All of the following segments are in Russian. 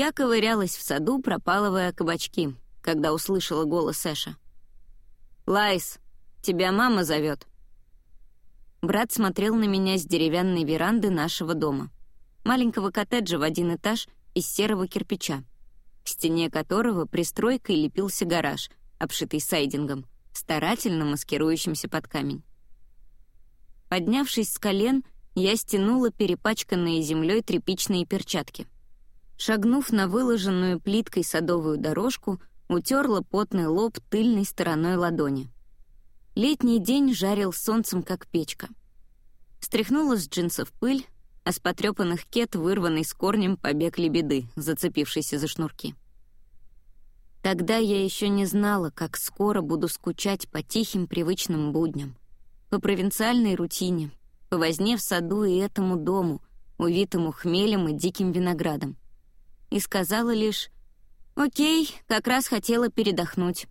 Я ковырялась в саду, пропалывая кабачки, когда услышала голос Эша. «Лайс, тебя мама зовет». Брат смотрел на меня с деревянной веранды нашего дома, маленького коттеджа в один этаж из серого кирпича, к стене которого пристройкой лепился гараж, обшитый сайдингом, старательно маскирующимся под камень. Поднявшись с колен, я стянула перепачканные землей тряпичные перчатки. Шагнув на выложенную плиткой садовую дорожку, утерла потный лоб тыльной стороной ладони. Летний день жарил солнцем, как печка. Стряхнула с джинсов пыль, а с потрепанных кет вырванный с корнем побег лебеды, зацепившийся за шнурки. Тогда я еще не знала, как скоро буду скучать по тихим привычным будням, по провинциальной рутине, по возне в саду и этому дому, увитому хмелем и диким виноградом. И сказала лишь «Окей, как раз хотела передохнуть».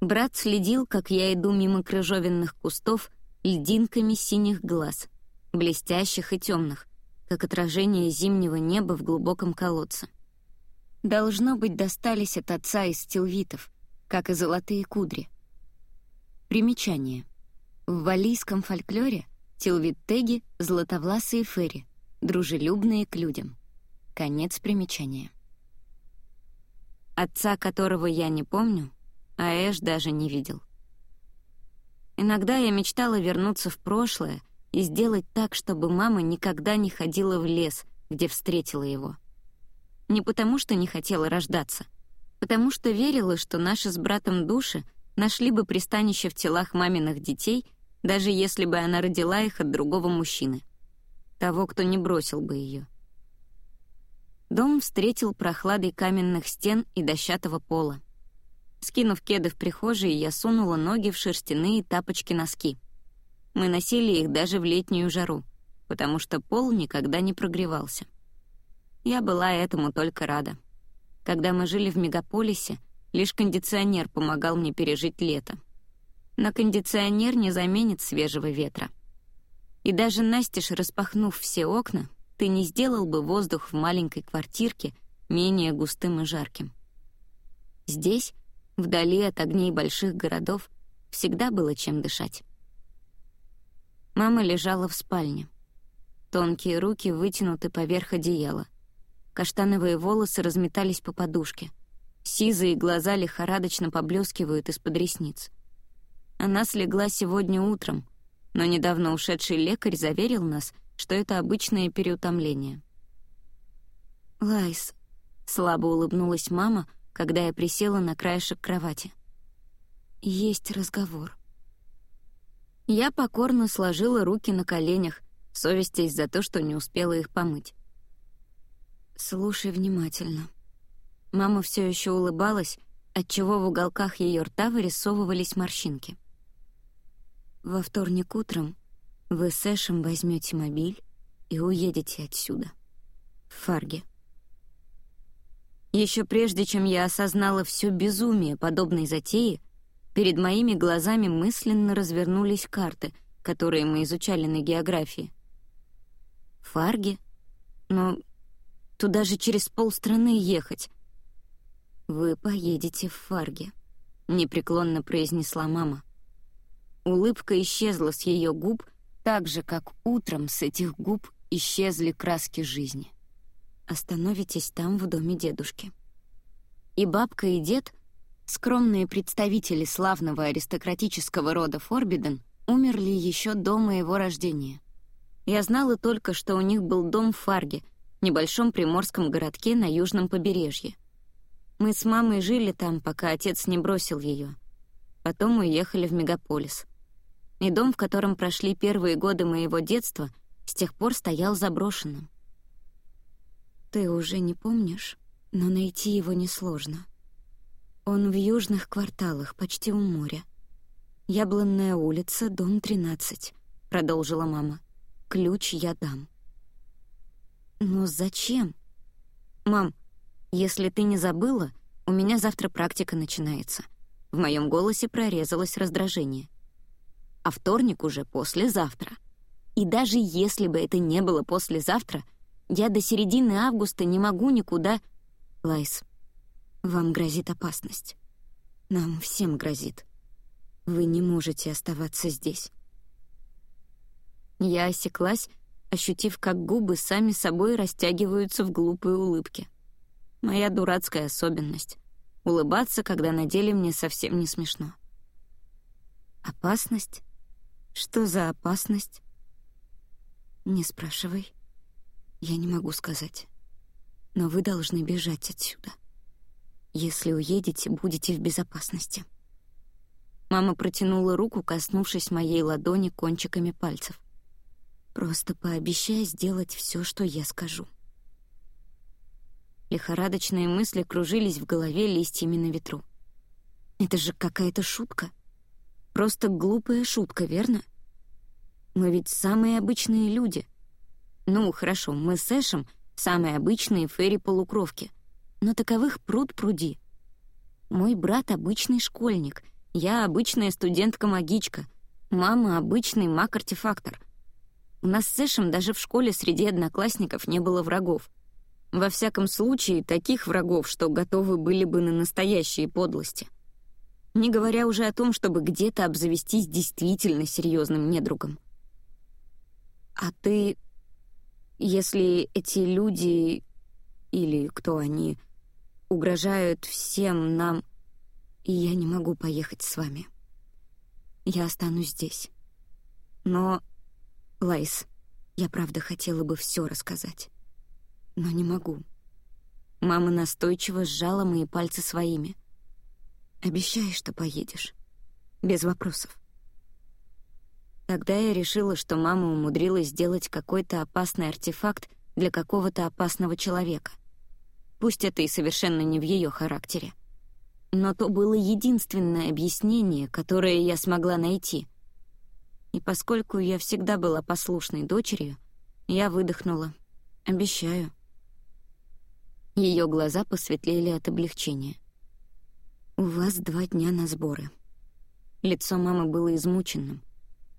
Брат следил, как я иду мимо крыжовенных кустов льдинками синих глаз, блестящих и темных, как отражение зимнего неба в глубоком колодце. Должно быть, достались от отца из стилвитов, как и золотые кудри. Примечание. В валийском фольклоре тилвиттеги — златовласые ферри, дружелюбные к людям. Конец примечания. Отца, которого я не помню, а Эш даже не видел. Иногда я мечтала вернуться в прошлое и сделать так, чтобы мама никогда не ходила в лес, где встретила его — не потому, что не хотела рождаться, потому что верила, что наши с братом души нашли бы пристанище в телах маминых детей, даже если бы она родила их от другого мужчины. Того, кто не бросил бы ее. Дом встретил прохладой каменных стен и дощатого пола. Скинув кеды в прихожей, я сунула ноги в шерстяные тапочки-носки. Мы носили их даже в летнюю жару, потому что пол никогда не прогревался. Я была этому только рада. Когда мы жили в мегаполисе, лишь кондиционер помогал мне пережить лето. Но кондиционер не заменит свежего ветра. И даже настежь распахнув все окна, ты не сделал бы воздух в маленькой квартирке менее густым и жарким. Здесь, вдали от огней больших городов, всегда было чем дышать. Мама лежала в спальне. Тонкие руки вытянуты поверх одеяла. Каштановые волосы разметались по подушке. Сизые глаза лихорадочно поблескивают из-под ресниц. Она слегла сегодня утром, но недавно ушедший лекарь заверил нас, что это обычное переутомление. «Лайс», — слабо улыбнулась мама, когда я присела на краешек кровати. «Есть разговор». Я покорно сложила руки на коленях, совестясь за то, что не успела их помыть. «Слушай внимательно». Мама все еще улыбалась, отчего в уголках ее рта вырисовывались морщинки. «Во вторник утром вы с Эшем возьмете мобиль и уедете отсюда. В Фарге». Еще прежде, чем я осознала все безумие подобной затеи, перед моими глазами мысленно развернулись карты, которые мы изучали на географии. Фарге? Но Туда же через полстраны ехать. «Вы поедете в Фарге», — непреклонно произнесла мама. Улыбка исчезла с ее губ, так же, как утром с этих губ исчезли краски жизни. Остановитесь там, в доме дедушки. И бабка, и дед, скромные представители славного аристократического рода Форбиден, умерли еще до моего рождения. Я знала только, что у них был дом в Фарге — небольшом приморском городке на южном побережье. Мы с мамой жили там, пока отец не бросил ее. Потом уехали в мегаполис. И дом, в котором прошли первые годы моего детства, с тех пор стоял заброшенным. Ты уже не помнишь, но найти его несложно. Он в южных кварталах, почти у моря. «Яблонная улица, дом 13», — продолжила мама. «Ключ я дам». «Но зачем?» «Мам, если ты не забыла, у меня завтра практика начинается». В моем голосе прорезалось раздражение. «А вторник уже послезавтра. И даже если бы это не было послезавтра, Я до середины августа не могу никуда... Лайс, вам грозит опасность. Нам всем грозит. Вы не можете оставаться здесь. Я осеклась, ощутив, как губы сами собой растягиваются в глупые улыбки. Моя дурацкая особенность — улыбаться, когда на деле мне совсем не смешно. Опасность? Что за опасность? Не спрашивай. Я не могу сказать. Но вы должны бежать отсюда. Если уедете, будете в безопасности. Мама протянула руку, коснувшись моей ладони кончиками пальцев. Просто пообещай сделать все, что я скажу. Лихорадочные мысли кружились в голове листьями на ветру. Это же какая-то шутка. Просто глупая шутка, верно? Мы ведь самые обычные люди. Ну, хорошо, мы с Эшем самые обычные фэри-полукровки. Но таковых пруд пруди. Мой брат — обычный школьник, я — обычная студентка-магичка, мама — обычный маг-артефактор. У нас с Эшем даже в школе среди одноклассников не было врагов. Во всяком случае, таких врагов, что готовы были бы на настоящие подлости. Не говоря уже о том, чтобы где-то обзавестись действительно серьезным недругом. А ты... Если эти люди... Или кто они... Угрожают всем нам... И я не могу поехать с вами. Я останусь здесь. Но... Лайс, я правда хотела бы все рассказать. Но не могу. Мама настойчиво сжала мои пальцы своими. Обещай, что поедешь. Без вопросов. Тогда я решила, что мама умудрилась сделать какой-то опасный артефакт для какого-то опасного человека. Пусть это и совершенно не в ее характере. Но то было единственное объяснение, которое я смогла найти. И поскольку я всегда была послушной дочерью, я выдохнула. «Обещаю». Ее глаза посветлели от облегчения. «У вас два дня на сборы». Лицо мамы было измученным.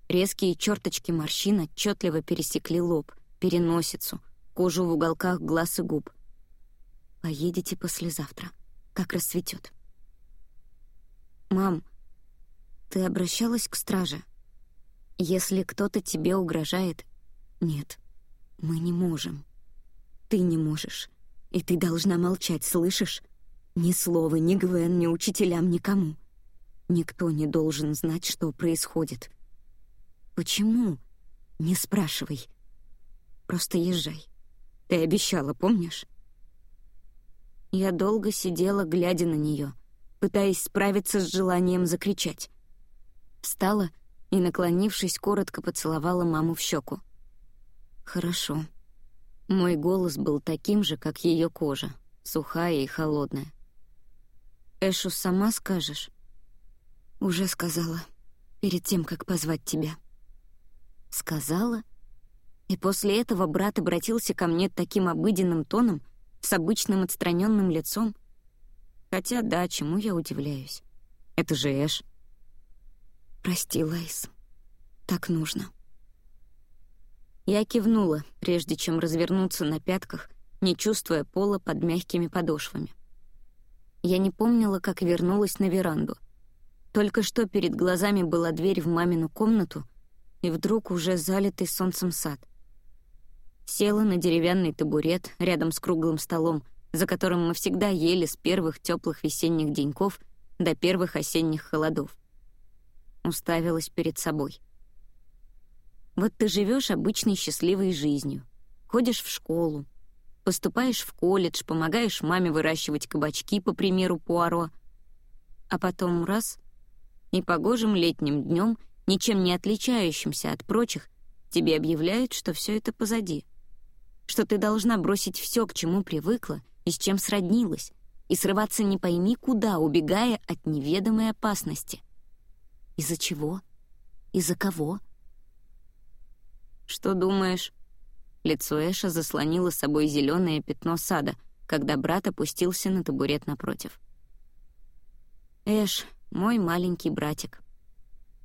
Резкие черточки морщин отчетливо пересекли лоб, переносицу, кожу в уголках глаз и губ. «Поедете послезавтра, как рассветет». «Мам, ты обращалась к страже? Если кто-то тебе угрожает...» «Нет, мы не можем. Ты не можешь. И ты должна молчать, слышишь? Ни слова, ни Гвен, ни учителям, никому. Никто не должен знать, что происходит. «Почему?» «Не спрашивай. Просто езжай. Ты обещала, помнишь?» Я долго сидела, глядя на нее, пытаясь справиться с желанием закричать. Встала и, наклонившись, коротко поцеловала маму в щеку. «Хорошо». Мой голос был таким же, как ее кожа, сухая и холодная. «Эшу сама скажешь?» «Уже сказала, перед тем, как позвать тебя». Сказала? И после этого брат обратился ко мне таким обыденным тоном, с обычным отстраненным лицом. Хотя да, чему я удивляюсь? Это же Эш. Прости, Лайс. Так нужно. Я кивнула, прежде чем развернуться на пятках, не чувствуя пола под мягкими подошвами. Я не помнила, как вернулась на веранду. Только что перед глазами была дверь в мамину комнату — и вдруг уже залитый солнцем сад. Села на деревянный табурет рядом с круглым столом, за которым мы всегда ели с первых теплых весенних деньков до первых осенних холодов. Уставилась перед собой. Вот ты живешь обычной счастливой жизнью, ходишь в школу, поступаешь в колледж, помогаешь маме выращивать кабачки, по примеру Пуаро, а потом раз — и погожим летним днем ничем не отличающимся от прочих, тебе объявляют, что все это позади. Что ты должна бросить все, к чему привыкла и с чем сроднилась, и срываться не пойми куда, убегая от неведомой опасности. Из-за чего? Из-за кого? «Что думаешь?» Лицо Эша заслонило собой зеленое пятно сада, когда брат опустился на табурет напротив. «Эш, мой маленький братик»,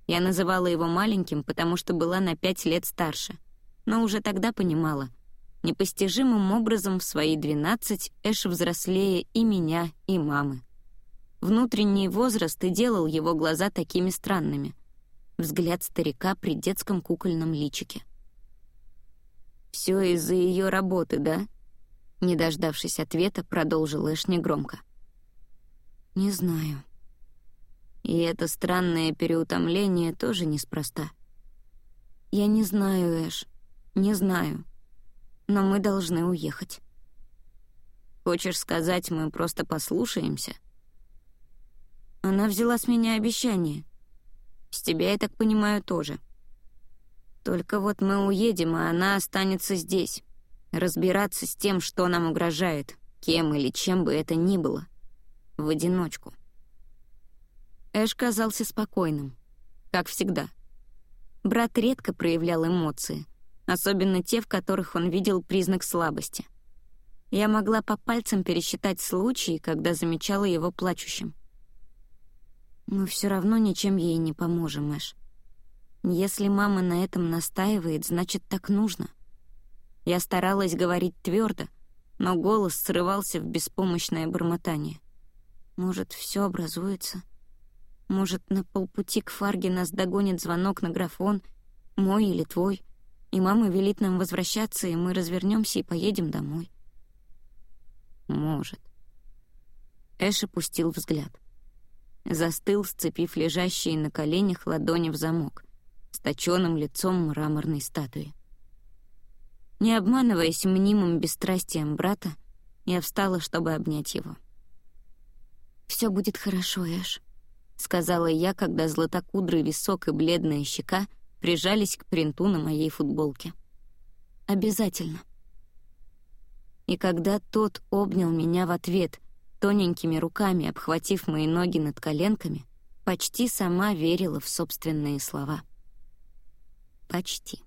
я называла его маленьким, потому что была на пять лет старше, но уже тогда понимала, Непостижимым образом в свои 12 Эш взрослее и меня, и мамы. Внутренний возраст и делал его глаза такими странными. Взгляд старика при детском кукольном личике. «Все из-за ее работы, да?» Не дождавшись ответа, продолжил Эш негромко. «Не знаю». И это странное переутомление тоже неспроста. «Я не знаю, Эш, не знаю. Но мы должны уехать». «Хочешь сказать, мы просто послушаемся?» Она взяла с меня обещание. С тебя, я так понимаю, тоже. Только вот мы уедем, а она останется здесь. Разбираться с тем, что нам угрожает, кем или чем бы это ни было. В одиночку. Эш казался спокойным, как всегда. Брат редко проявлял эмоции, особенно те, в которых он видел признак слабости. Я могла по пальцам пересчитать случаи, когда замечала его плачущим. Мы все равно ничем ей не поможем, Эш. Если мама на этом настаивает, значит, так нужно. Я старалась говорить твердо, но голос срывался в беспомощное бормотание. Может, все образуется? Может, на полпути к Фарге нас догонит звонок на графон, мой или твой, и мама велит нам возвращаться, и мы развернемся и поедем домой. Может. Эш опустил взгляд. Застыл, сцепив лежащие на коленях ладони в замок, точенным лицом мраморной статуи. Не обманываясь мнимым бесстрастием брата, я встала, чтобы обнять его. «Все будет хорошо, Эш», — сказала я, когда златокудрый висок и бледная щека прижались к принту на моей футболке. «Обязательно». И когда тот обнял меня в ответ, тоненькими руками обхватив мои ноги над коленками, почти сама верила в собственные слова. Почти.